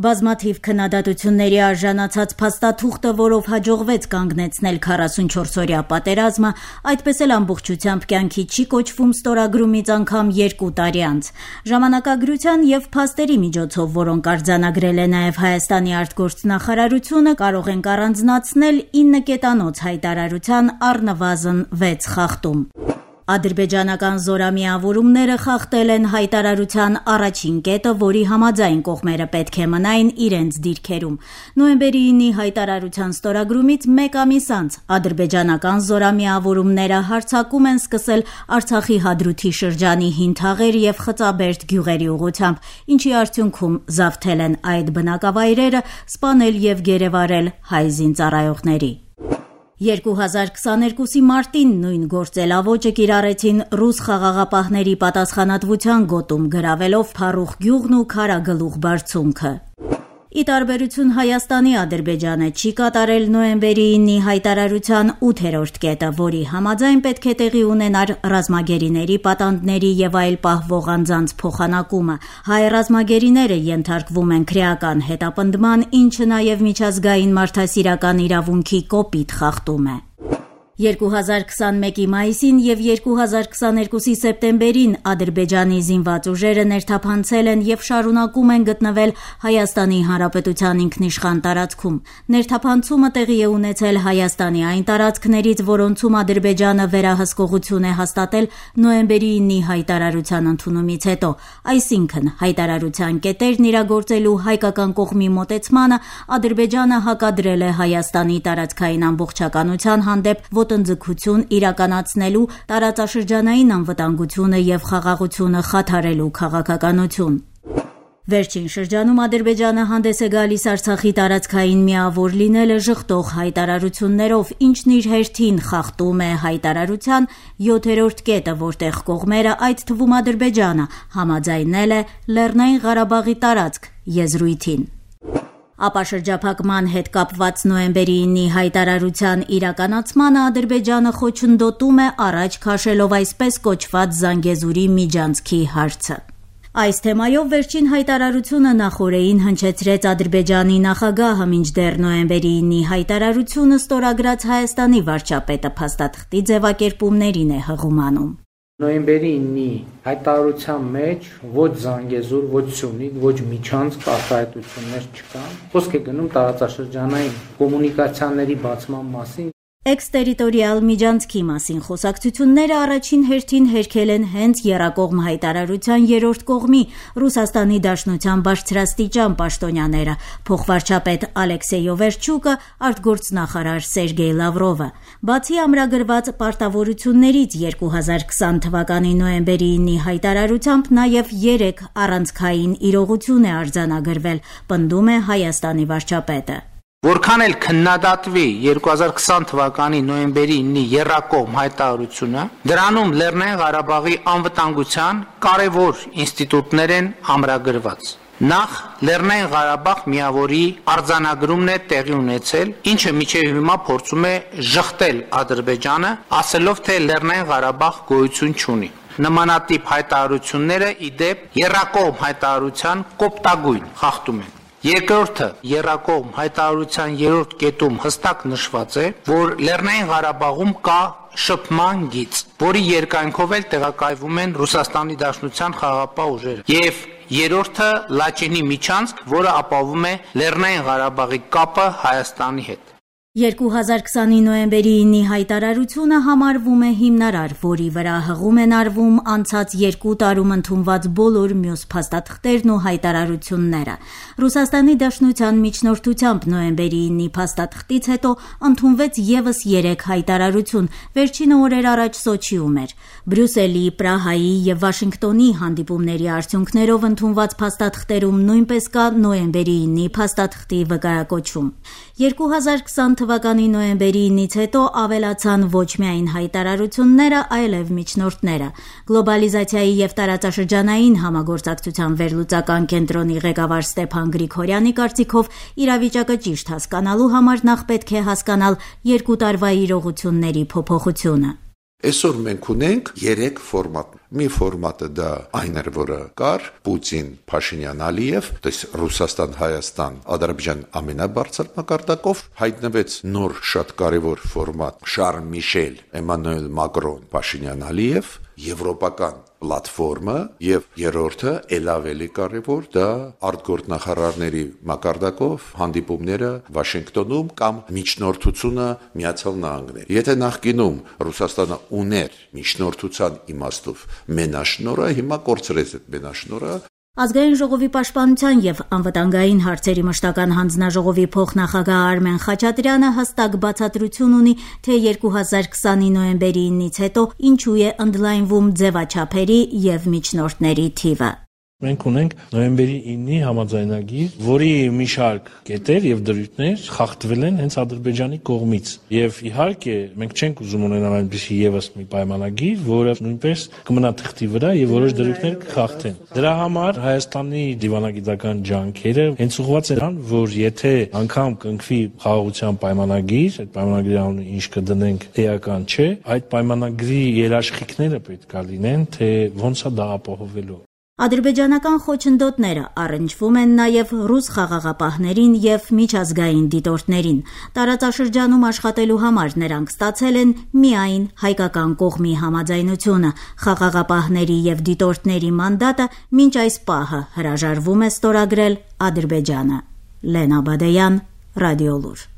Բազմաթիվ քննադատությունների արժանացած փաստաթուղթը, որով հաջողվեց կանգնեցնել 44-օրյա պատերազմը, այդպես էլ ամբողջությամբ կյանքի չի կոչվում ստորագրումից անգամ երկու տարի անց։ Ժամանակագրության եւ փաստերի միջոցով, որոնք արձանագրել է նաեւ Հայաստանի արտգործնախարարությունը, կարող ենք առանձնացնել 9 կետանոց հայտարարության առնվազն 6 խախտում։ Ադրբեջանական զորամիավորումները խախտել են հայտարարության առաջին կետը, որի համաձայն կողմերը պետք է մնային իրենց դիրքերում։ Նոյեմբերի 9-ի հայտարարության ստորագրումից մեկ ամիս անց ադրբեջանական զորամիավորումները հարձակում են սկսել Արցախի Հադրութի շրջանի հին թաղեր եւ Խծաբերդ գյուղերի ուղությամբ, ինչի արդյունքում զավթել են այդ բնակավայրերը, սպանել եւ գերեվարել հայ զինծառայողների։ 2022-ի մարտին նույն գործելավոճը կիրառեցին ռուս խաղաղապահների պատասխանատվության գոտում գրավելով Փարուխ գյուղն ու Քարագլուխ բարձունքը։ Ի տարբերություն Հայաստանի Ադրբեջանը չի կատարել նոյեմբերի 9-ի հայտարարության 8-րդ կետը, որի համաձայն պետք է տեղի ունենար ռազմագերիների պատանդների եւ այլ պահվող անձանց փոխանակումը։ Հայ ռազմագերիները ենթարկվում են քրեական հետապնդման, ինչը նաեւ միջազգային մարդասիրական իրավունքի կոպիտ խախտում է։ 2021-ի մայիսին եւ 2022-ի սեպտեմբերին Ադրբեջանի զինված ուժերը ներթափանցել են եւ շարունակում են գտնվել Հայաստանի Հանրապետության ինքնիշխան տարածքում։ Ներթափանցումը տեղի է ունեցել Հայաստանի այն տարածքներից, որոնցում Ադրբեջանը վերահսկողություն է հաստատել նոյեմբերի 9-ի հայտարարության ընդունումից հետո, այսինքն հայտարարության կետերն իրագործելու հայկական կողմի մոտեցմանը Ադրբեջանը հակադրել է Հայաստանի տարածքային ամբողջականության հանդեպ ոտնձգություն իրականացնելու տարածաշրջանային անվտանգությունը եւ խաղաղությունը խաթարելու քաղաքականություն։ Վերջին շրջանում Ադրբեջանը հանդես է գալիս Արցախի տարածքային միավոր լինելը ժխտող հայտարարություններով, ինչն իր հերթին խախտում է հայտարարության 7-րդ կետը, որտեղ կողմերը, այդ թվում Ադրբեջանը, համաձայնել է Լեռնային Ղարաբաղի տարածք եզրույթին ապա շրջափակման հետ կապված նոյեմբերի 9-ի հայտարարության իրականացմանը Ադրբեջանը խոչընդոտում է առաջ քաշելով այսպես կոչված Զանգեզուրի միջանցքի հարցը։ Այս թեմայով վերջին հայտարարությունը նախորդին հնչեցրեց Ադրբեջանի նախագահը, մինչդեռ նոյեմբերի 9-ի հայտարարությունը ստորագրած Հայաստանի վարչապետը փաստաթղթի ձևակերպումներին է հղումանում։ Նոյեմբերի 9-ի հայտարարության մեջ ոչ Զանգեզուր, ոչ Սյունիք, ոչ Միջանցք արտահայտություններ չկան։ Խոսք է գնում տարածաշրջանային կոմունիկացիաների բացման մասին, Էքստերիտորիալ միջանցքի մասին խոսակցությունները առաջին հերթին հերքել են հենց Եռակողմ հայտարարության երրորդ կողմի Ռուսաստանի Դաշնության բարձրաստիճան պաշտոնյաները՝ փոխվարչապետ Ալեքսեյ Օվերչուկը, արտգործնախարար Սերգեյ Լավրովը։ Բացի ամրագրված պարտավորություններից 2020 թվականի նոյեմբերի 9-ի հայտարարությամբ նաև 3 առանցքային իրողություն է արձանագրվել, պնդում է Հայաստանի վարչապետը։ Որքան էլ քննադատվի 2020 թվականի նոյեմբերի 9-ի Եռակողմ հայտարարությունը, դրանում Լեռնային Ղարաբաղի անվտանգության կարևոր ինստիտուտներ են ամրագրված։ Նախ Լեռնային Ղարաբաղ միավորի արձանագրումն է տեղի ունեցել, ինչը միջև հիմա փորձում է ժխտել Ադրբեջանը, ասելով թե Լեռնային Ղարաբաղ գոյություն չունի։ Նմանատիպ հայտարարությունները ի դեպ Եռակողմ հայտարարության կոպտագույն խախտում են։ Երկրորդը Երակողմ հայտարարության երրորդ կետում հստակ նշված է, որ Լեռնային Ղարաբաղում կա շփման գիծ, որի երկայնքով էլ տեղակայվում են Ռուսաստանի Դաշնության խաղապահ ուժերը։ Եվ երրորդը Լաչինի միջանցք, որը ապահովում է Լեռնային Ղարաբաղի կապը Հայաստանի հետ։ 2020-ի նոյեմբերի 9-ի հայտարարությունը համարվում է հիմնարար, որի վրա հղում են արվում անցած երկու տարում ընդունված բոլոր մյուս փաստաթղթերն ու հայտարարությունները։ Ռուսաստանի Դաշնության միջնորդությամբ նոյեմբերի 9-ի փաստաթղթից հետո ընդունվեց եւս 3 հայտարարություն, վերջինը օրեր առաջ Սոչիում էր։ Բրյուսելի, Պրահայի եւ Վաշինգտոնի հանդիպումների արդյունքներով ընդունված փաստաթղթերում նույնպես կա նոյեմբերի 9-ի փաստաթղթի վկայակոչում։ 2020 թվականի նոյեմբերի 9-ից հետո ավելացան ոչ միայն հայտարարությունները, այլև միջնորդները։ Գլոբալիզացիայի եւ տարածաշրջանային համագործակցության վերլուծական կենտրոնի ղեկավար Ստեփան Գրիգորյանի կարծիքով իրավիճակը ճիշտ հասկանալու համար նախ պետք է հասկանալ երկու տարվա իրողությունների փոփոխությունը։ Այսօր մենք ունենք 3 ֆորմատ։ Մի ֆորմատը դա այն էր, որը կար Պուտին, Փաշինյան, Ալիև, դες Ռուսաստան, Հայաստան, Ադրբեջան ամենաբարձր մակարդակով հայտնվեց նոր շատ կարևոր ֆորմատ Շարլ Միշել, Էմանուել Մակրոն, Փաշինյան, Ալիև, եվրոպական պլատֆորմը եւ երրորդը ել ավելի կարեւոր դա արտգործնախարարների մակարդակով հանդիպումները Վաշինգտոնում կամ միջնորդությունը Միացյալ Նահանգներ։ Եթե նախկինում Ռուսաստանը ուներ միջնորդության իմաստով մենաշնորը, հիմա կորցրեց այդ մենաշնորը Ազգային ժողովի պաշտպանության եւ անվտանգային հարցերի մշտական հանձնաժողովի փոխնախագահ Արմեն Խաչատրյանը հստակ բացատրություն ունի, թե 2020-ի նոյեմբերի 9-ից հետո ինչու է ընդլայնվում ձևաչափերի եւ միջնորդների թիվը։ Մենք ունենք նոյեմբերի 9-ի համաձայնագիր, որի մի շարք կետեր եւ դրույթներ խախտվել են հենց Ադրբեջանի կողմից։ Եվ իհարկե մենք չենք ուզում ունենալ այնպիսի եւս մի պայմանագիր, որը նույնպես կմնա թղթի վրա եւ որոշ դրույթներ կխախտեն։ Դրա համար Հայաստանի դիվանագիտական ջանքերը հենց ուղղված են, որ եթե անգամ կնքվի խաղաղության պայմանագիր, այդ պայմանագրի անունը ինչ կդնենք էական չէ, այդ պայմանագրի երաշխիքները պետք է լինեն, թե ոնց է դա ապահովելու Ադրբեջանական խոչընդոտները առնչվում են նաև ռուս խաղաղապահներին եւ միջազգային դիտորդներին։ Տարածաշրջանում աշխատելու համար նրանք ստացել են միայն հայկական կողմի համաձայնությունը։ Խաղաղապահների եւ դիտորդների մանդատը մինչ այս պահը հրաժարվում է ստորագրել Ադրբեջանը։ Լենա Բադեյան, Ռադիոլուր